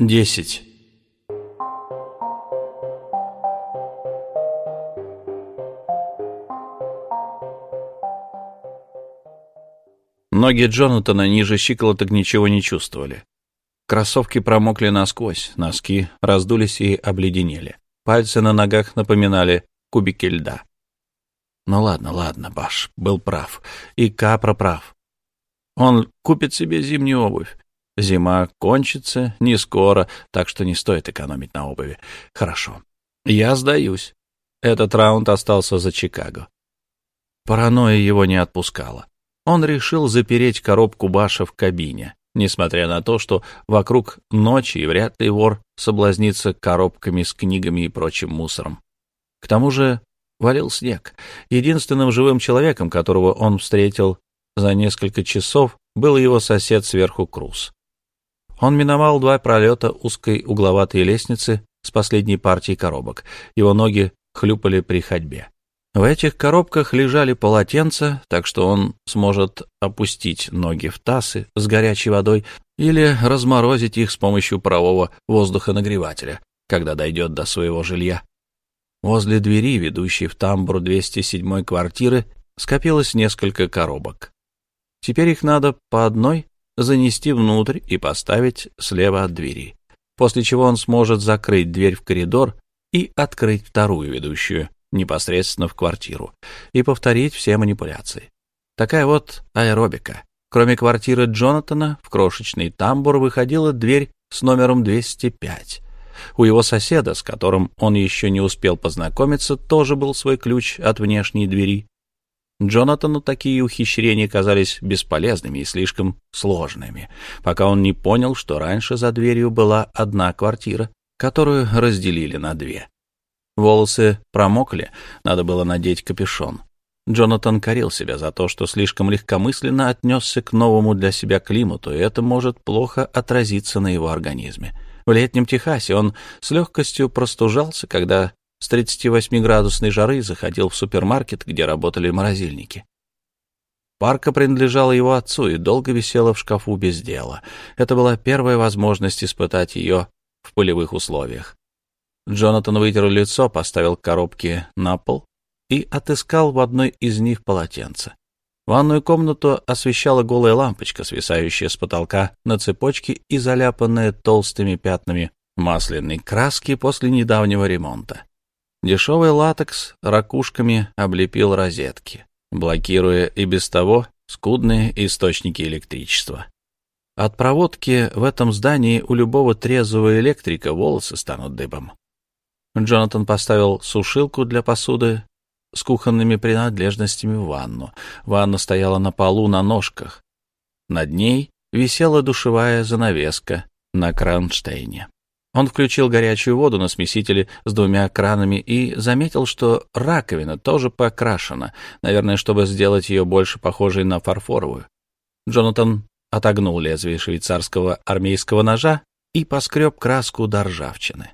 Десять. Ноги Джонатана ниже щиколоток ничего не чувствовали. Кроссовки промокли насквозь, носки раздулись и обледенели. Пальцы на ногах напоминали кубики льда. Ну ладно, ладно, Баш был прав. И Капра прав. Он купит себе зимнюю обувь. Зима кончится не скоро, так что не стоит экономить на обуви. Хорошо. Я сдаюсь. Этот раунд остался за Чикаго. Паранойя его не отпускала. Он решил запереть коробку Баша в кабине, несмотря на то, что вокруг ночи и вряд ли вор соблазнится коробками с книгами и прочим мусором. К тому же валил снег. Единственным живым человеком, которого он встретил за несколько часов, был его сосед сверху Круз. Он миновал два пролета узкой угловатой лестницы с последней партией коробок. Его ноги хлюпали при ходьбе. В этих коробках лежали полотенца, так что он сможет опустить ноги в тасы с горячей водой или разморозить их с помощью парового воздухонагревателя, когда дойдет до своего жилья. Возле двери, ведущей в тамбур 207 квартиры, скопилось несколько коробок. Теперь их надо по одной занести внутрь и поставить слева от двери, после чего он сможет закрыть дверь в коридор и открыть вторую, ведущую непосредственно в квартиру, и повторить все манипуляции. Такая вот аэробика. Кроме квартиры Джонатана, в крошечный тамбур выходила дверь с номером 205. У его соседа, с которым он еще не успел познакомиться, тоже был свой ключ от внешней двери. Джонатану такие ухищрения казались бесполезными и слишком сложными, пока он не понял, что раньше за дверью была одна квартира, которую разделили на две. Волосы промокли, надо было надеть капюшон. Джонатан корил себя за то, что слишком легкомысленно отнесся к новому для себя климату, и это может плохо отразиться на его организме. В летнем Техасе он с легкостью простужался, когда с 38-градусной жары заходил в супермаркет, где работали морозильники. Парка принадлежала его отцу и долго висела в шкафу без дела. Это была первая возможность испытать ее в полевых условиях. Джонатан вытер лицо, поставил коробки на пол и отыскал в одной из них полотенце. Ванную комнату освещала голая лампочка, свисающая с потолка на цепочке и заляпанная толстыми пятнами масляной краски после недавнего ремонта. Дешевый латекс ракушками облепил розетки, блокируя и без того скудные источники электричества. От проводки в этом здании у любого трезвого электрика волосы станут дыбом. Джонатан поставил сушилку для посуды с кухонными принадлежностями в ванну. Ванна стояла на полу на ножках. Над ней висела душевая занавеска на кронштейне. Он включил горячую воду на смесителе с двумя кранами и заметил, что раковина тоже покрашена, наверное, чтобы сделать ее больше похожей на фарфоровую. Джонатан отогнул лезвие швейцарского армейского ножа и поскреб краску до ржавчины.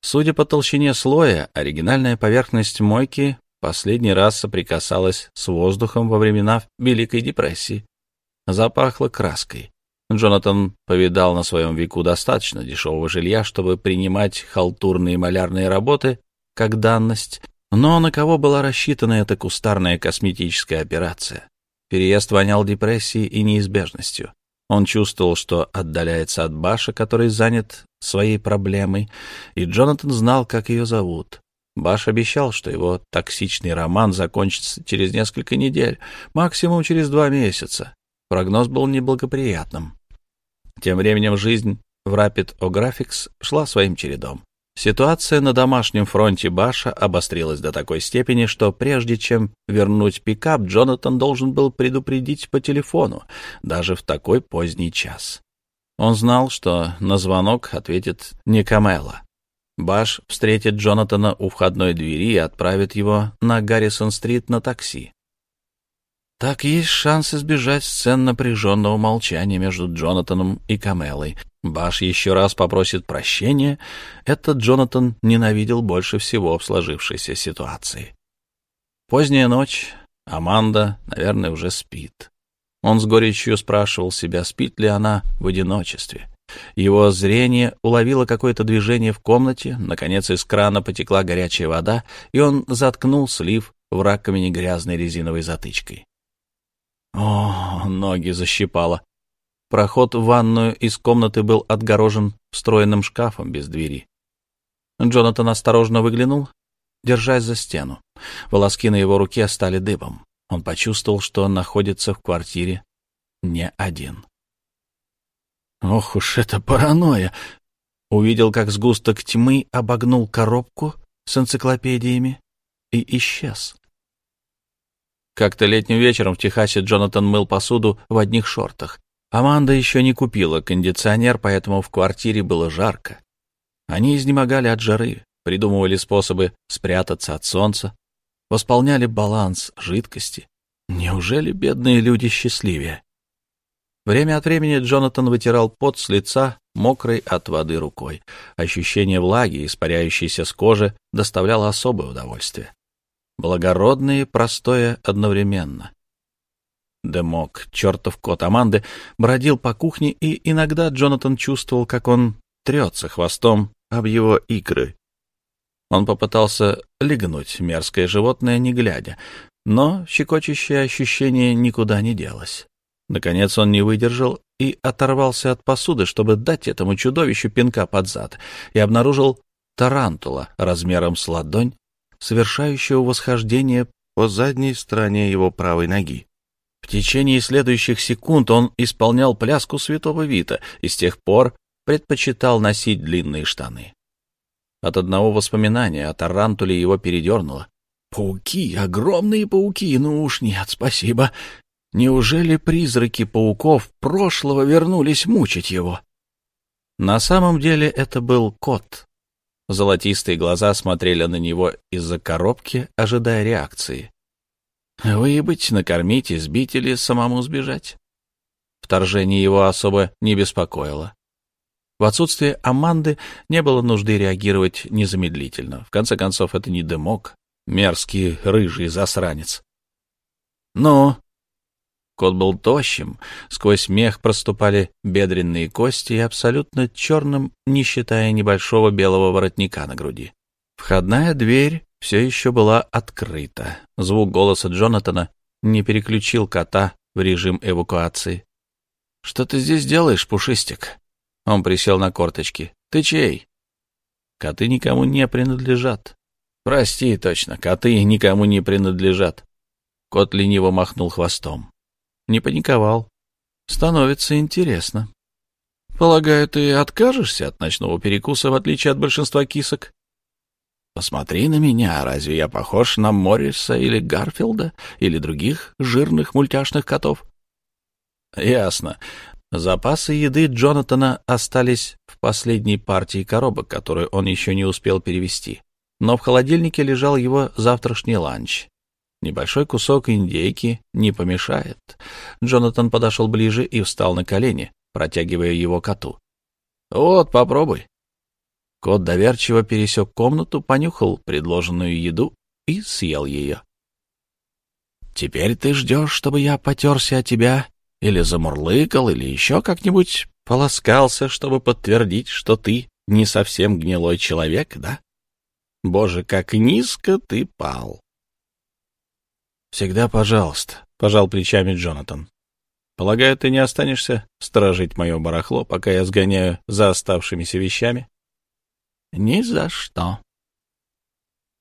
Судя по толщине слоя, оригинальная поверхность мойки последний раз соприкасалась с воздухом во времена Великой депрессии. Запахло краской. Джонатан повидал на своем веку достаточно дешевого жилья, чтобы принимать халтурные малярные работы как данность, но на кого была рассчитана эта кустарная косметическая операция? Переезд вонял депрессией и неизбежностью. Он чувствовал, что отдаляется от Баша, который занят своей проблемой, и Джонатан знал, как ее зовут. Баш обещал, что его токсичный роман закончится через несколько недель, максимум через два месяца. Прогноз был неблагоприятным. Тем временем жизнь в Rapid O шла своим чередом. Ситуация на домашнем фронте Баша обострилась до такой степени, что прежде чем вернуть пикап, Джонатан должен был предупредить по телефону, даже в такой поздний час. Он знал, что на звонок ответит не Камела. Баш встретит Джонатана у входной двери и отправит его на Гаррисон-стрит на такси. Так есть шанс избежать сцен напряженного молчания между Джонатаном и Камелой. Баш еще раз попросит прощения. Этот Джонатан ненавидел больше всего в сложившейся ситуации. Поздняя ночь. Аманда, наверное, уже спит. Он с горечью спрашивал себя, спит ли она в одиночестве. Его зрение уловило какое-то движение в комнате, наконец из крана потекла горячая вода, и он заткнул слив в раковине грязной резиновой затычкой. О, ноги защипало. Проход в ванную из комнаты был отгорожен встроенным шкафом без двери. Джонатан осторожно выглянул, держась за стену. Волоски на его руке стали дыбом. Он почувствовал, что он находится в квартире не один. Ох уж это паранойя! Увидел, как сгусток тьмы обогнул коробку с энциклопедиями и исчез. Как-то летним вечером в Техасе Джонатан мыл посуду в одних шортах. Аманда еще не купила кондиционер, поэтому в квартире было жарко. Они изнемогали от жары, придумывали способы спрятаться от солнца, восполняли баланс жидкости. Неужели бедные люди счастливее? Время от времени Джонатан вытирал пот с лица, мокрой от воды рукой. Ощущение влаги, испаряющейся с кожи, доставляло особое удовольствие. Благородное и простое одновременно. Демок, чертов кот Аманды, бродил по кухне, и иногда Джонатан чувствовал, как он трется хвостом об его икры. Он попытался легнуть мерзкое животное, не глядя, но щекочущее ощущение никуда не делось. Наконец он не выдержал и оторвался от посуды, чтобы дать этому чудовищу пинка под зад, и обнаружил тарантула размером с ладонь, совершающего восхождение по задней стороне его правой ноги. В течение следующих секунд он исполнял пляску святого Вита и с тех пор предпочитал носить длинные штаны. От одного воспоминания о тарантуле его передернуло. «Пауки, огромные пауки, ну уж нет, спасибо. Неужели призраки пауков прошлого вернулись мучить его? На самом деле это был кот. Золотистые глаза смотрели на него из-за коробки, ожидая реакции. Выебать, накормить, избить или самому сбежать? Вторжение его особо не беспокоило. В отсутствие Аманды не было нужды реагировать незамедлительно. В конце концов, это не дымок, мерзкий рыжий засранец. «Ну, Кот был тощим, сквозь мех проступали бедренные кости и абсолютно черным, не считая небольшого белого воротника на груди. Входная дверь все еще была открыта. Звук голоса Джонатана не переключил кота в режим эвакуации. «Что ты здесь делаешь, Пушистик?» Он присел на корточки. «Ты чей?» «Коты никому не принадлежат». «Прости, точно, коты никому не принадлежат». Кот лениво махнул хвостом не паниковал. Становится интересно. Полагаю, ты откажешься от ночного перекуса, в отличие от большинства кисок? Посмотри на меня, разве я похож на Морриса или Гарфилда, или других жирных мультяшных котов? Ясно. Запасы еды Джонатана остались в последней партии коробок, которую он еще не успел перевести. Но в холодильнике лежал его завтрашний ланч. Небольшой кусок индейки не помешает. Джонатан подошел ближе и встал на колени, протягивая его коту. «Вот, попробуй». Кот доверчиво пересек комнату, понюхал предложенную еду и съел ее. «Теперь ты ждешь, чтобы я потерся о тебя или замурлыкал, или еще как-нибудь полоскался, чтобы подтвердить, что ты не совсем гнилой человек, да? Боже, как низко ты пал!» «Всегда пожалуйста», — пожал плечами Джонатан. «Полагаю, ты не останешься сторожить мое барахло, пока я сгоняю за оставшимися вещами?» «Ни за что».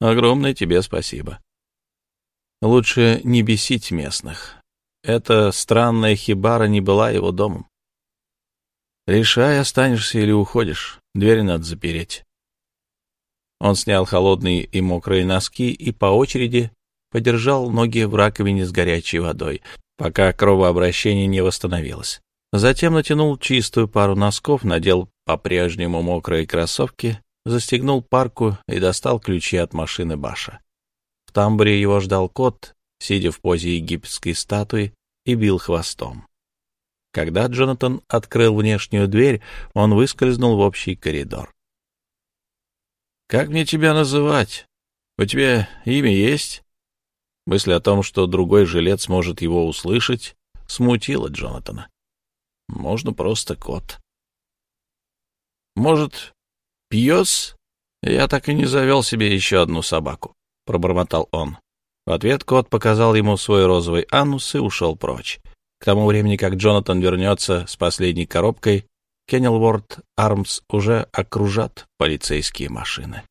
«Огромное тебе спасибо. Лучше не бесить местных. Эта странная хибара не была его домом. Решай, останешься или уходишь. Дверь надо запереть». Он снял холодные и мокрые носки и по очереди подержал ноги в раковине с горячей водой, пока кровообращение не восстановилось. Затем натянул чистую пару носков, надел по-прежнему мокрые кроссовки, застегнул парку и достал ключи от машины Баша. В тамбуре его ждал кот, сидя в позе египетской статуи, и бил хвостом. Когда Джонатан открыл внешнюю дверь, он выскользнул в общий коридор. «Как мне тебя называть? У тебя имя есть?» Мысль о том, что другой жилец может его услышать, смутила Джонатана. Можно просто кот. Может, пьес? Я так и не завел себе еще одну собаку, — пробормотал он. В ответ кот показал ему свой розовый анус и ушел прочь. К тому времени, как Джонатан вернется с последней коробкой, Кеннелворд Армс уже окружат полицейские машины.